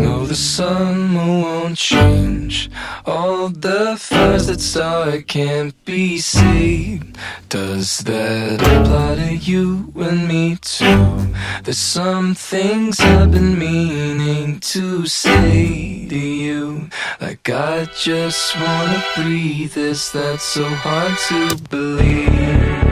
Know the summer won't change. All the fires that start can't be saved. Does that apply to you and me too? There's some things I've been meaning to say to you. Like I just wanna breathe. Is that so hard to believe?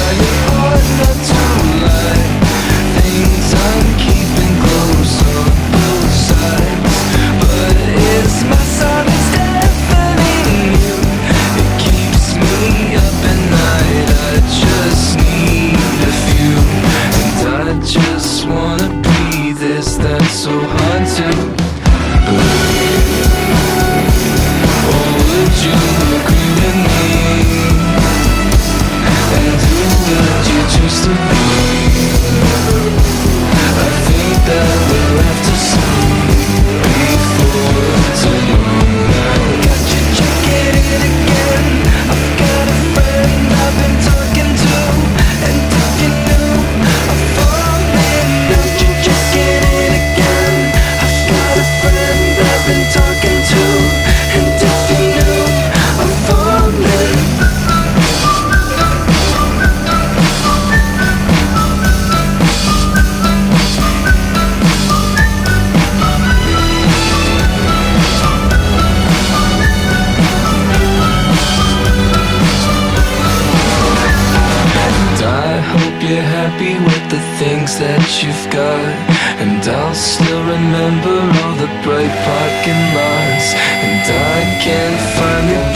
Hallelujah. choose to happy with the things that you've got. And I'll still remember all the bright parking lots. And I can't find it